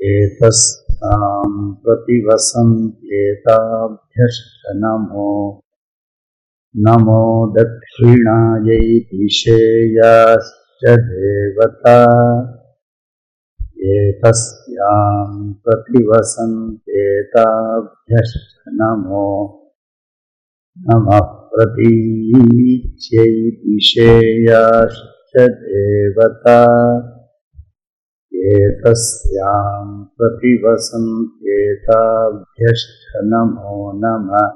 एतस्तां प्रतिवसन्त्येताभ्यश्च नमो नमो दक्षिणायै दिशेयाश्च देवता एतस्यां प्रतिवसन्त्येताभ्यश्च नमो नमः प्रतीच्यै देवता। एतस्यां प्रतिवसन्त्येताभ्यश्च नमो। नमः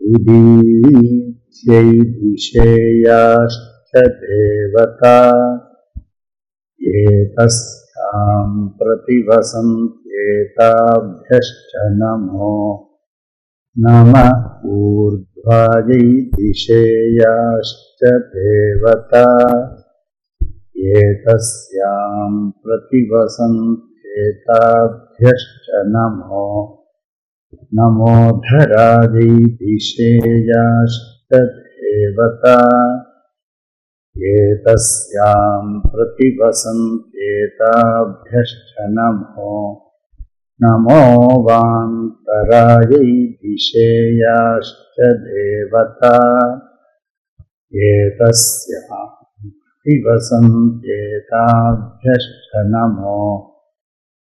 उदीच्यै दिशेयाश्च देवता। एतस्यां प्रतिवसन्त्येताभ्यश्च नमो नमः ऊर्ध्वायै दिशेयाश्च देवता एतस्यां प्रतिवसन्त्येताभ्यश्च नमो नमो धरायै दिशेयाश्च देवता एतस्यां प्रतिवसन्त्येताभ्यश्च नमो नमो वान्तरायै दिशेयाश्च देवता। एतस्यां प्रतिवसन्त्येताभ्यश्च नमो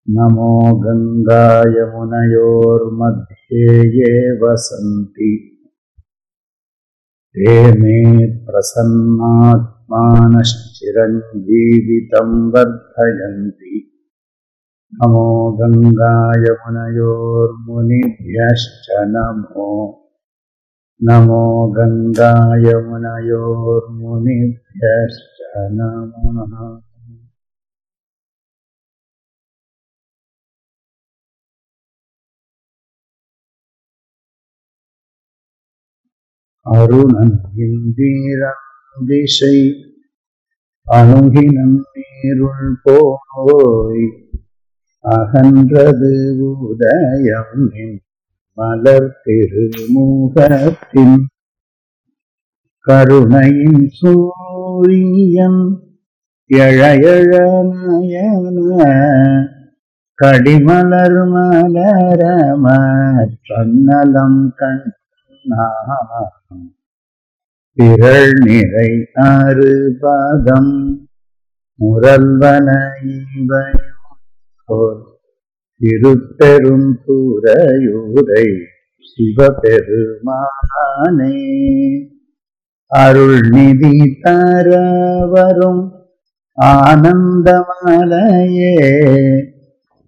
नमो गङ्गायमुनयोर्मध्ये ये वसन्ति। ते मे मानश्चिरञ्जीवितं वर्धयन्ति नमो गङ्गायमुनयोर्मुनिभ्यश्च नमो नमो गङ्गायमुनयोर्मुनिभ्यश्च नमः अरुणम् திசை அணுகினன் நீருள் போய் அகன்றது உதயம் மலர் திருமுகத்தின் கருணையின் சூரியன் எழையழ கடிமலர் கடிமலர் மலரமற்றன்னலம் கண்ணாம் பிறள் நிறை ஆறு பாதம் முரல்வன திருப்பெரும் துறையுரை சிவபெருமானே. அருள் நிதி தர வரும் ஆனந்தமலையே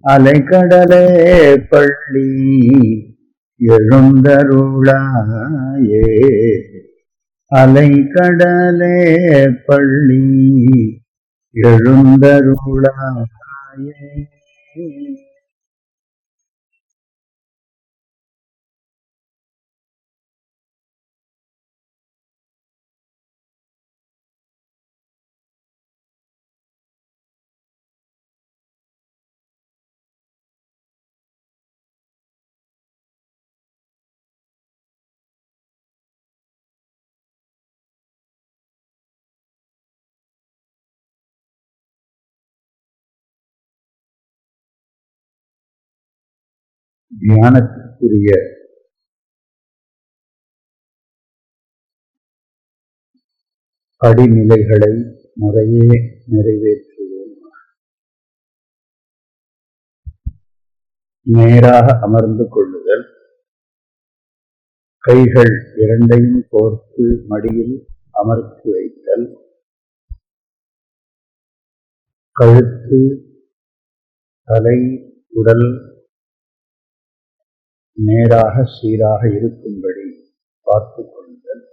அலைக்கடலே பள்ளி எழுந்தருளாயே. அலைக்கடலே பள்ளி எழுந்தருளாயே. தியானத்திற்குரிய படிநிலைகளை முறையே நிறைவேற்றுவோம். நேராக அமர்ந்து கொள்ளுதல். கைகள் இரண்டையும் கோர்த்து மடியில் அமர்த்தி வைத்தல். கழுத்து தலை உடல் நேராக சீராக இருக்கும்படி பார்த்து கொள்ளுதல்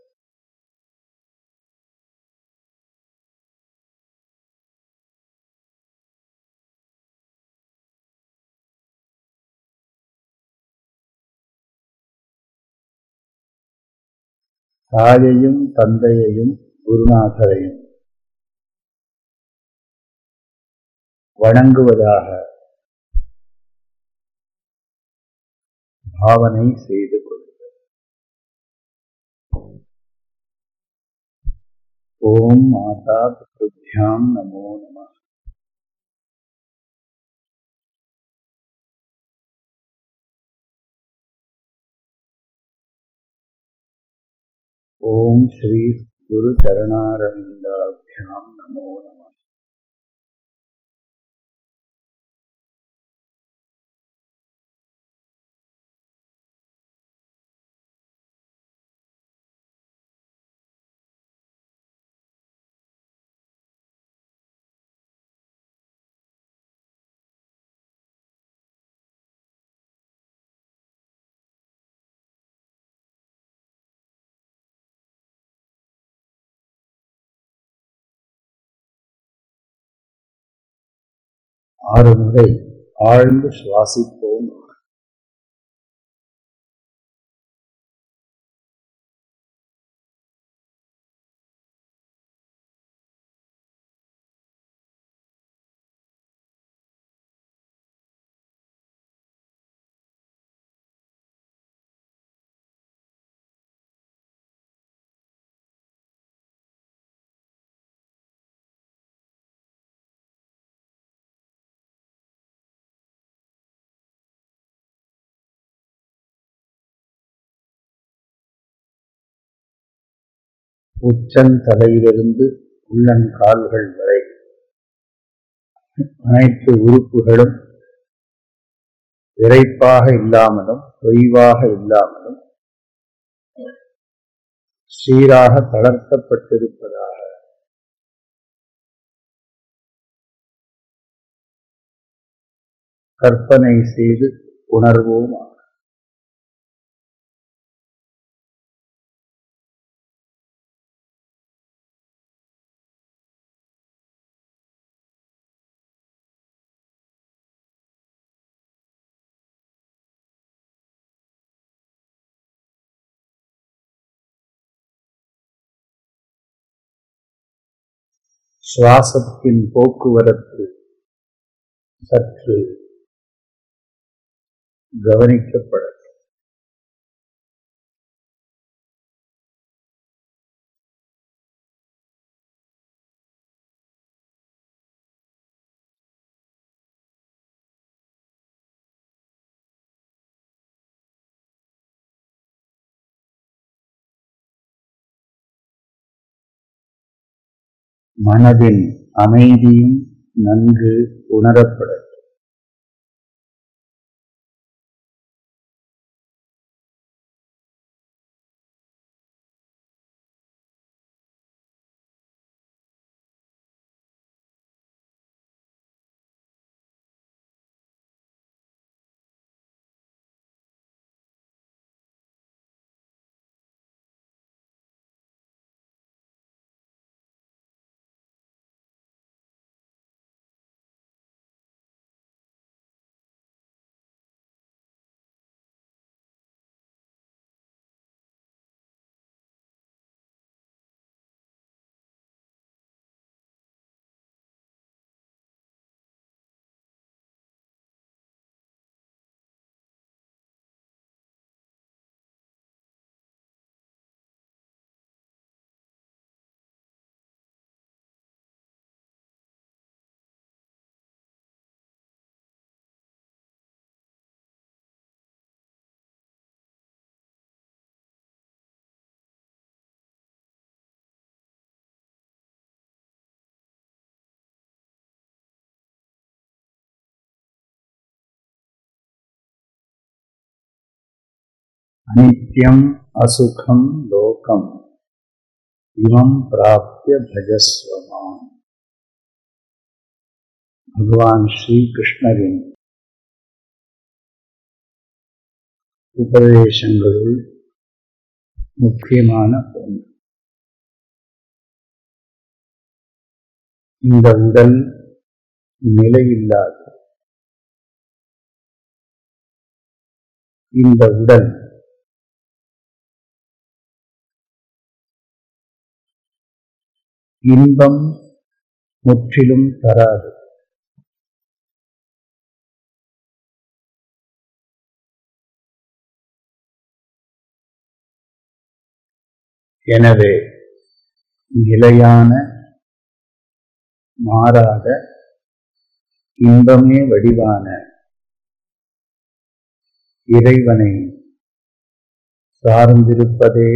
தாயையும் தந்தையையும் குருநாதரையும் வணங்குவதாக பாவனை செய்து கொள்ளுங்கள் ஓம் மாதா பித்ருभ्याம் நமோ நம. ஓம் ஸ்ரீ குரு சரணாரவிந்தாபியாம் நமோ நம. ஆறு முறை ஆழ்ந்து சுவாசிப்போம் உச்சந்தலையிலிருந்து உள்ளங்கால்கள் வரை. அனைத்து உறுப்புகளும் விரைப்பாக இல்லாமலும் தொய்வாக இல்லாமலும் சீராக தளர்த்தப்பட்டிருப்பதாக. கற்பனை செய்து உணர்வோமாக சுவாசத்தின் போக்குவரத்து சற்று கவனிக்கப்பட மனதின் அமைதியும் நன்கு உணரப்பட அனித்யம் அசுகம் லோகம் இமம் பிராப்திய பஜஸ்வமான் பகவான் ஸ்ரீகிருஷ்ணரின் உபதேசங்களுள் முக்கியமான ஒன்று இந்த உடல் நிலையில்லாது. இந்த உடல் இன்பம் முற்றிலும் தராது. எனவே நிலையான மாறாத இன்பமே வடிவான இறைவனை சார்ந்திருப்பதே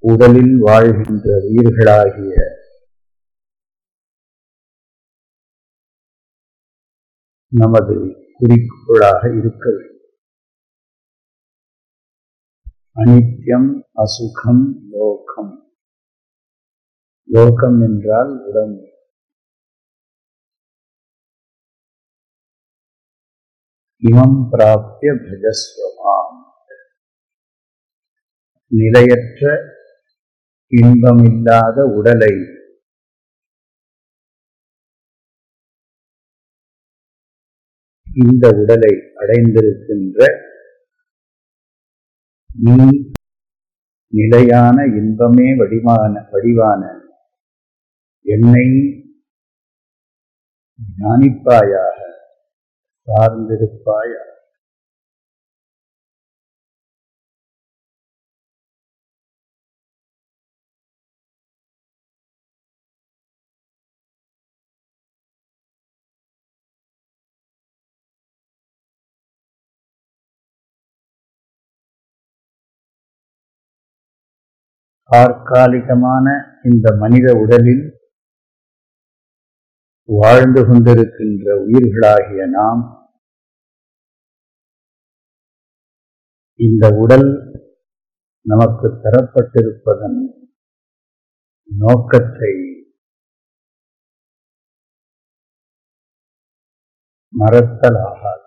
உடலில் வாழ்கின்ற உயிர்களாகிய நமது குறிக்கோளாக இருக்க வேண்டும். அனித்யம் அசுகம் லோகம். லோகம் என்றால் உடம்பு. இமம் பிராப்திய பஜஸ்வமாம். நிலையற்ற இன்பமில்லாத உடலை. இந்த உடலை அடைந்திருக்கின்ற நீ நிலையான இன்பமே வடிவான வடிவான என்னை ஞானிப்பாயாக சார்ந்திருப்பாயாக. தற்காலிகமான இந்த மனித உடலில் வாழ்ந்து கொண்டிருக்கின்ற உயிர்களாகிய நாம் இந்த உடல் நமக்கு தரப்பட்டிருப்பதன் நோக்கத்தை மறத்தலாகாது.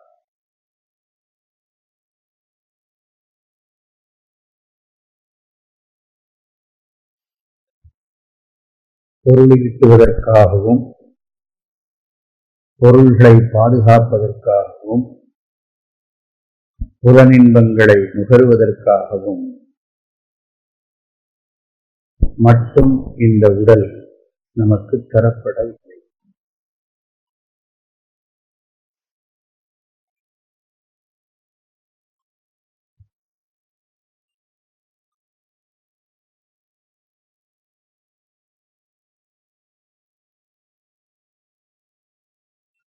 பொருளீட்டுவதற்காகவும் பொருள்களை பாதுகாப்பதற்காகவும் புலனின்பங்களை நுகர்வதற்காகவும் மட்டும் இந்த உடல் நமக்கு தரப்படவில்லை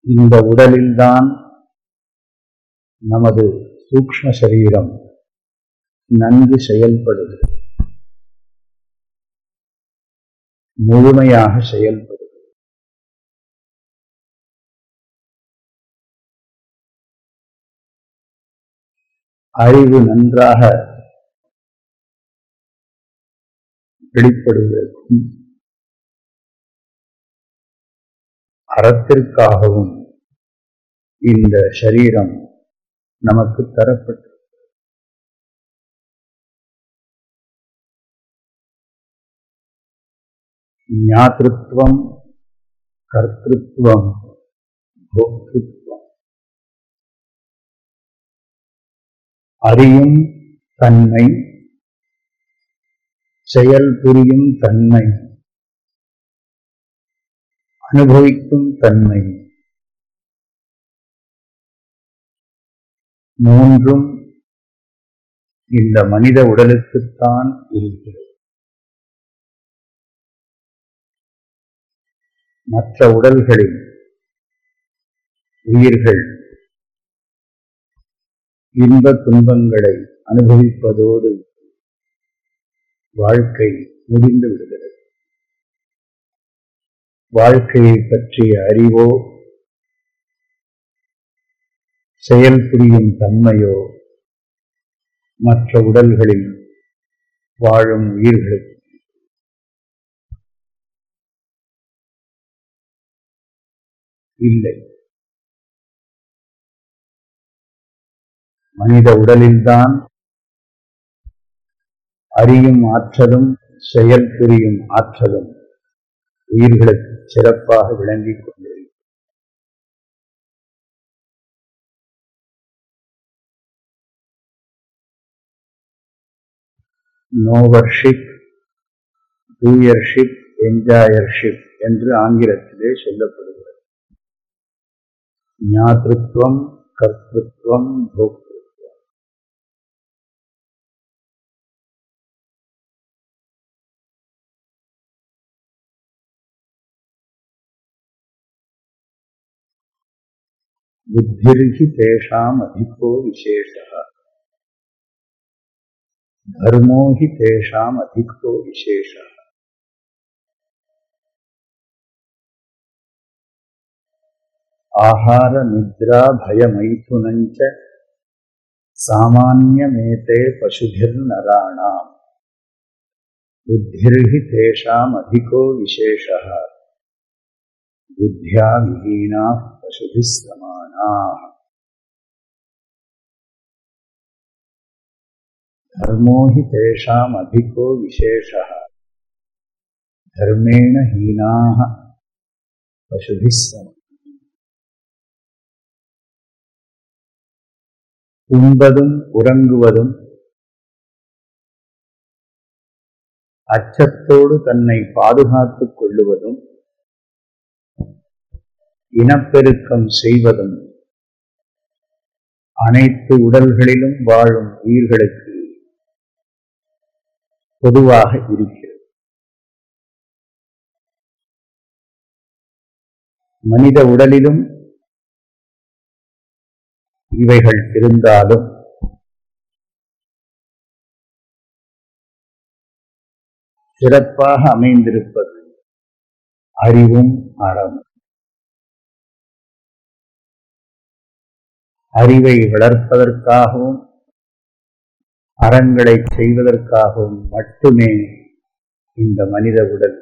இந்த உடலில்தான் நமது சூக்ஷ்ம சரீரம் நன்கு செயல்படுகிறது. முழுமையாக செயல்படுகிறது. அறிவு நன்றாக வெளிப்படுவதற்கும் அறத்திற்காகவும் இந்த சரீரம் நமக்கு தரப்பட்டு. ஞாத்திருவம் கர்த்திருவம் போக்திருவம் அறியும் தன்மை செயல் புரியும் தன்மை. அனுபவிக்கும் தன்மை. மூன்றும் இந்த மனித உடலுக்குத்தான் இருக்கிறது. மற்ற உடல்களில் உயிர்கள் இன்ப துன்பங்களை அனுபவிப்பதோடு வாழ்க்கை முடிந்து விடுகிறது வாழ்க்கையை பற்றிய அறிவோ? செயல் புரியும் தன்மையோ? மற்ற உடல்களில் வாழும் உயிர்களுக்கு. இல்லை. மனித உடலில்தான் அறியும் ஆற்றலும் செயல் புரியும் ஆற்றலும் உயிர்களுக்கு. சிறப்பாக விளங்கிக் கொண்டிருக்கிறது. நோவர்ஷிப் டூயர்ஷிப் என்ஜாயர்ஷிப் என்று ஆங்கிலத்திலே சொல்லப்படுகிறது. ஞாத்திருவம் கர்த்தத்துவம் போக்திருவம் बुद्धिर्हि तेषाम् अधिको विशेषः। धर्मो हि तेषाम् अधिको विशेषः। आहारनिद्राभयमैथुनम् च सामान्यमेते पशुभिर्नराणाम्। बुद्धिर्हि तेषाम् अधिको विशेषः। बुद्ध्या विहीनाः पशुभिः धर्मो हि तेषाम् अधिको विशेषः धर्मेण हीनाः पशुभिः समानाः உண்பதும் உறங்குவதும் அச்சத்தோடு தன்னை பாதுகாத்துக் கொள்ளுவதும் இனப்பெருக்கம் செய்வதும் அனைத்து உடல்களிலும் வாழும் உயிர்களுக்கு பொதுவாக இருக்கிறது. மனித உடலிலும் இவைகள் இருந்தாலும் சிறப்பாக அமைந்திருப்பது அறிவும் அறமும் அறிவை வளர்ப்பதற்காகவும் அறங்களை செய்வதற்காகவும் மட்டுமே இந்த மனித உடல்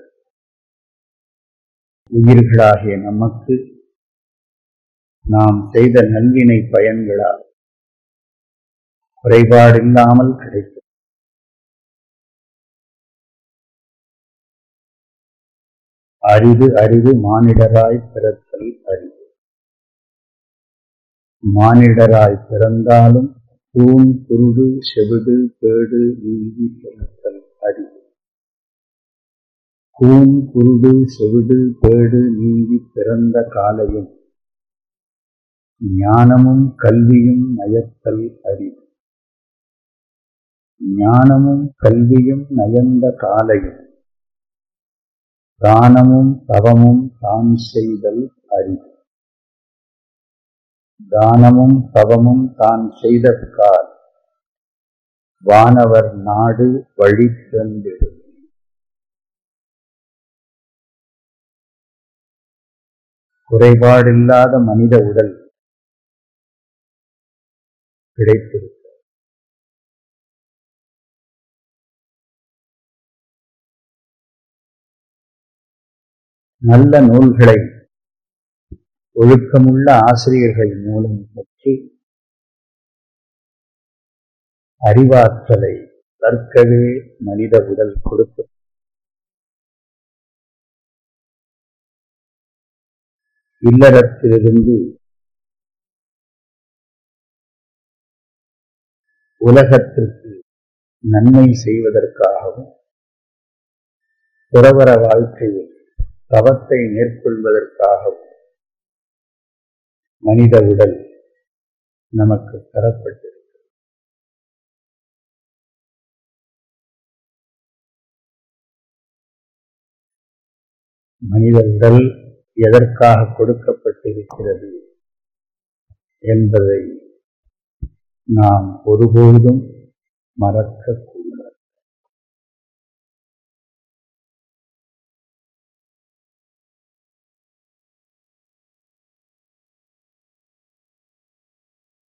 உயிர்களாகிய நமக்கு நாம் செய்த நல்வினை பயன்களால் குறைபாடில்லாமல் கிடைக்கும். அரிது அரிது மானிடராய் பிறத்தல் அறிவு. மானிடராய் பிறந்தாலும் தூண் குருடு செவிடு கேடு நீங்கி பிறத்தல் அறிவு கூன் குருடு செவிடு கேடு நீங்கி பிறந்த காலையும் ஞானமும் கல்வியும் நயத்தல் அறிவு ஞானமும் கல்வியும் நயந்த காலையும் தானமும் தவமும் தான் செய்தல் அறிவு தானமும் தவமும் தான் செய்த கால் வானவர் நாடு வழி திறந்திடும் குறைபாடில்லாத மனித உடல் கிடைத்திருக்க. நல்ல நூல்களை ஒழுக்கமுள்ள ஆசிரியர்கள் மூலம் பற்றி அறிவாற்றலை கற்கவே மனித உடல் கொடுக்கும். இல்லறத்திலிருந்து உலகத்திற்கு நன்மை செய்வதற்காகவும் துறவர வாழ்க்கையில் தவத்தை மேற்கொள்வதற்காகவும் மனித உடல் நமக்கு தரப்பட்டிருக்கிறது மனித உடல் எதற்காக கொடுக்கப்பட்டிருக்கிறது என்பதை நாம் ஒருபோதும் மறக்க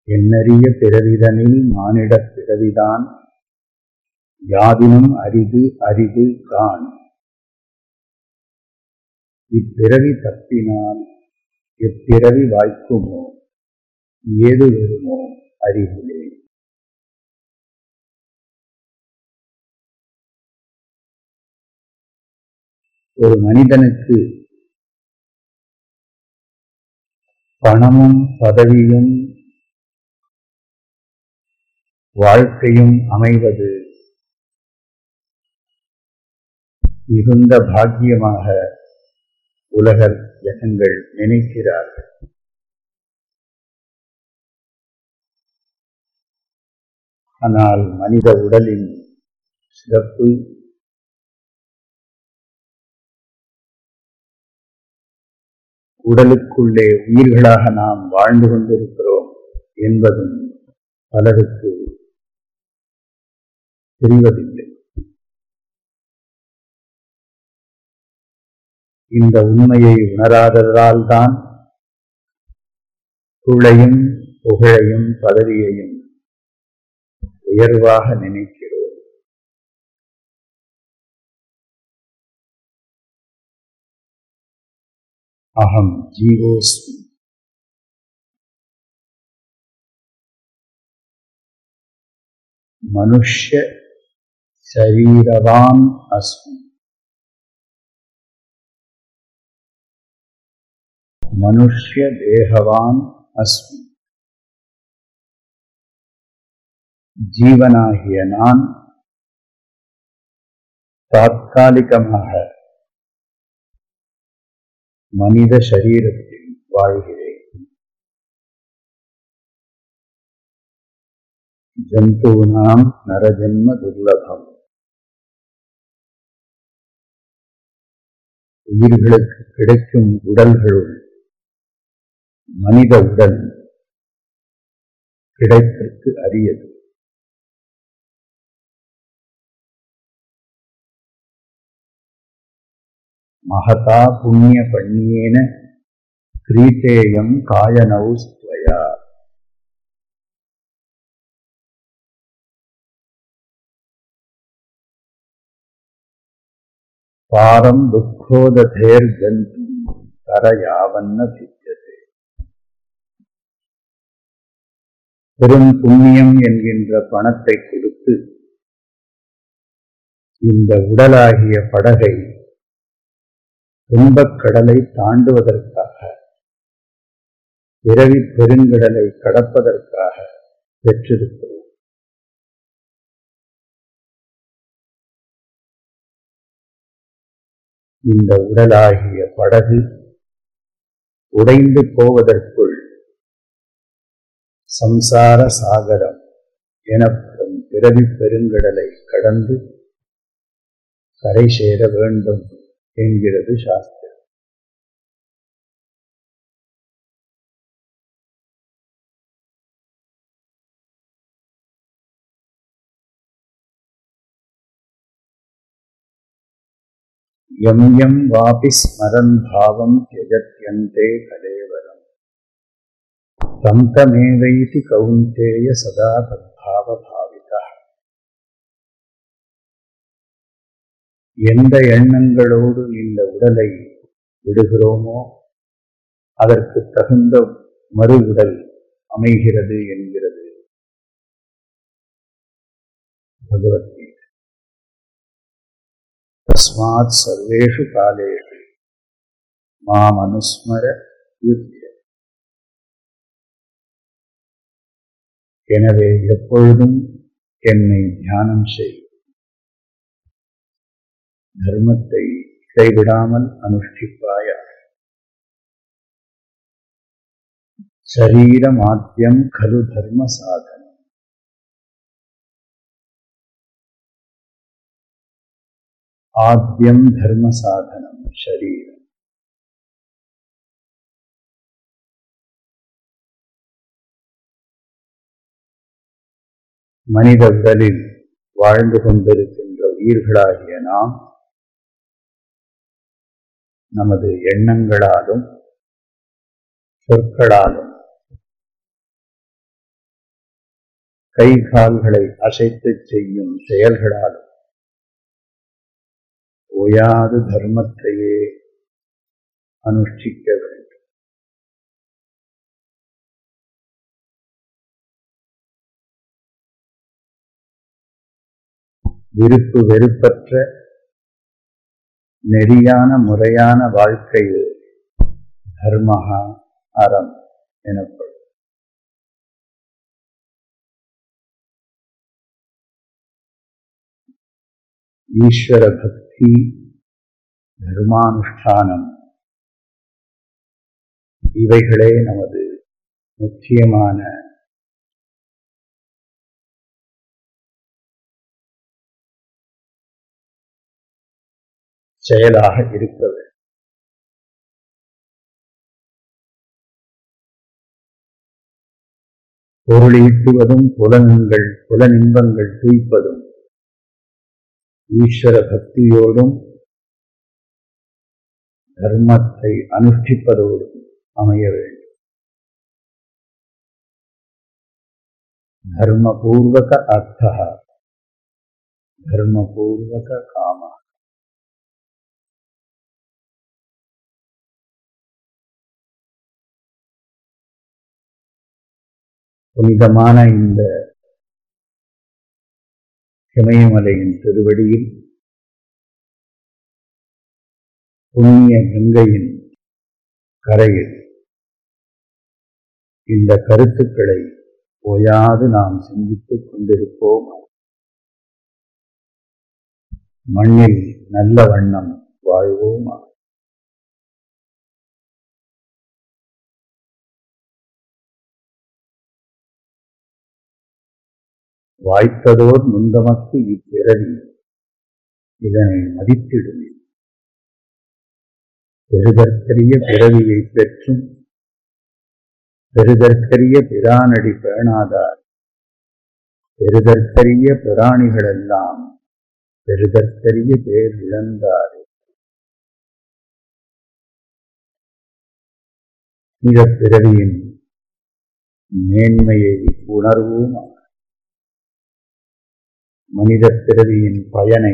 எண்ணறிய பிறவிதனில் மானிடப் பிறவிதான். யாதினும் அரிது அரிது கான். இப்பிறவி தப்பினால் எப்பிறவி வாய்க்குமோ? ஏது வருமோ? அறிவிலே ஒரு மனிதனுக்கு பணமும் பதவியும் வாழ்க்கையும் அமைவது. மிகுந்த பாக்கியமாக உலகர் ஜனங்கள் நினைக்கிறார்கள். ஆனால் மனித உடலின் சிறப்பு உடலுக்குள்ளே உயிர்களாக நாம் வாழ்ந்து கொண்டிருக்கிறோம் என்பதும் பலருக்கு தெரிவதில்லை. இந்த உண்மையை உணராததால் தான் புகழையும் புகழையும் பதவியையும் உயர்வாக நினைக்கிறோம். அகம் ஜீவோஸ்மி. மனுஷ்ய சரீரவான் அஸ்மி மனுஷ்ய தேகவான் அஸ்மி ஜீவனாகிய நான் தாத்காலிகமாக மனித சரீரத்தில் வாழ்கிறேன் ஜந்தூனாம் நரஜன்ம துர்லபம் உயிர்களுக்கு கிடைக்கும் உடல்களுள் மனித உடல் கிடைப்பதற்கு அரியது. மகதா புண்ணிய பண்ணியேன கிரீட்டேயம் காயனௌ பாரம் துக்கோதேர் கந்து தர யாவன்ன சித்தியதே பெரும் புண்ணியம் என்கின்ற பணத்தை கொடுத்து இந்த உடலாகிய படகை துன்பக் கடலை தாண்டுவதற்காக பிறவி பெருங்கடலை கடப்பதற்காக பெற்றிருக்கிறோம். இந்த உடலாகிய படகு உடைந்து போவதற்குள் சம்சார சாகரம் எனப்படும் பிறவி பெருங்கடலை கடந்து கரை சேர வேண்டும் என்கிறது சாஸ்திரம். எம் எம் வாபி ஸ்மரன் பாவம் தியஜத்யந்தே கலேவரம். தம் தமேவைதி சதா தத்பாவ பாவிதா எந்த எண்ணங்களோடு இந்த உடலை விடுகிறோமோ அதற்கு தகுந்த மறு உடல் அமைகிறது என்கிறது. பகவத்கீதை தஸ்மாத் சர்வேஷு காலேஷு மாம் அனுஸ்மர யுத்திய எனவே எப்பொழுதும் என்னை தியானம் செய்। தர்மத்தை கைவிடாமல் அனுஷ்டிப்பாயா? சரீரமாத்தியம் கலு தர்ம சாதனம்। ஆத்யம் தர்ம சாதனம் ஷரீரம் மனித உடலில் வாழ்ந்து கொண்டிருக்கின்ற உயிர்களாகிய நாம் நமது எண்ணங்களாலும் சொற்களாலும் கை கால்களை அசைத்து செய்யும் செயல்களாலும் ஓயாது தர்மத்தையே அனுஷ்டிக்க வேண்டும். விருப்பு வெறுப்பற்ற நெறியான முறையான வாழ்க்கையில் தர்மஹா அறம் எனப்படும். ஈஸ்வர பக்தி தர்மானுஷ்டானம். இவைகளே நமது முக்கியமான செயலாக இருக்க வேண்டும் பொருளீட்டுவதும் புலன்கள் புலனின்பங்கள் துய்ப்பதும் ஈஸ்வர பக்தியோடும் தர்மத்தை அனுஷ்டிப்பதோடும் அமைய வேண்டும். தர்மபூர்வக அர்த்த தர்மபூர்வக காம. புனிதமான இந்த இமயமலையின் திருவடியில் புண்ணிய கங்கையின் கரையில். இந்த கருத்துக்களை ஓயாது நாம் சிந்தித்துக் கொண்டிருப்போம். மண்ணில் நல்ல வண்ணம் வாழ்வோமா? வாய்த்ததோர் முந்தமக்கு இப்பிறவி இதனை மதித்திடுமே. பெருதற்கரிய பிறவியை பெற்றும் பெருதற்கரிய பிரானடி பேணாதார் பெருதற்கரிய பிராணிகளெல்லாம் பெருதற்கரிய பேர் இழந்தார் இந்த பிறவியின் மேன்மையை உணர்வோம்? மனித பிறவியின் பயனை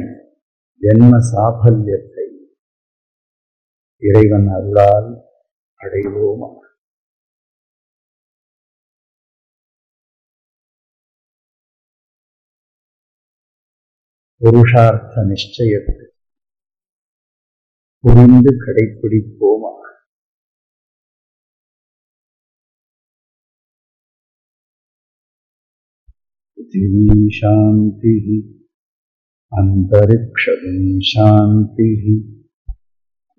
ஜென்ம சாபல்யத்தை இறைவன் அருளால் அடைவோம் புருஷார்த்த நிச்சயத்தை புரிந்து கடைப்பிடிப்போமா पृथिवी शांति। अंतरिक्ष शांति।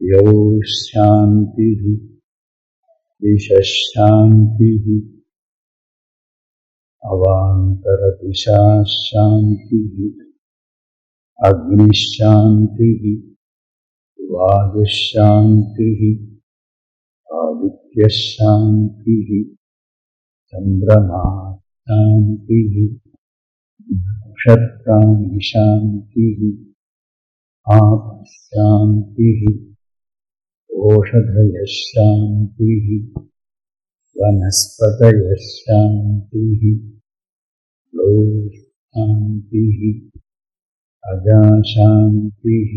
यो शांति। दिशाशांति अवांतर दिशा शांति अग्निशांति वायुशांति आदित्य शांति चंद्रमा शांति नक्षत्राणि शान्तिः आपशान्तिः ओषधयः शान्तिः वनस्पतयः शान्तिः शान्तिः अजाशान्तिः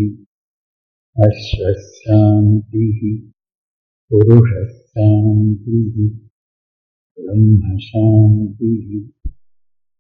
अश्वशान्तिः पुरुषशान्तिः ब्रह्मशान्तिः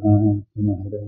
นาสมารา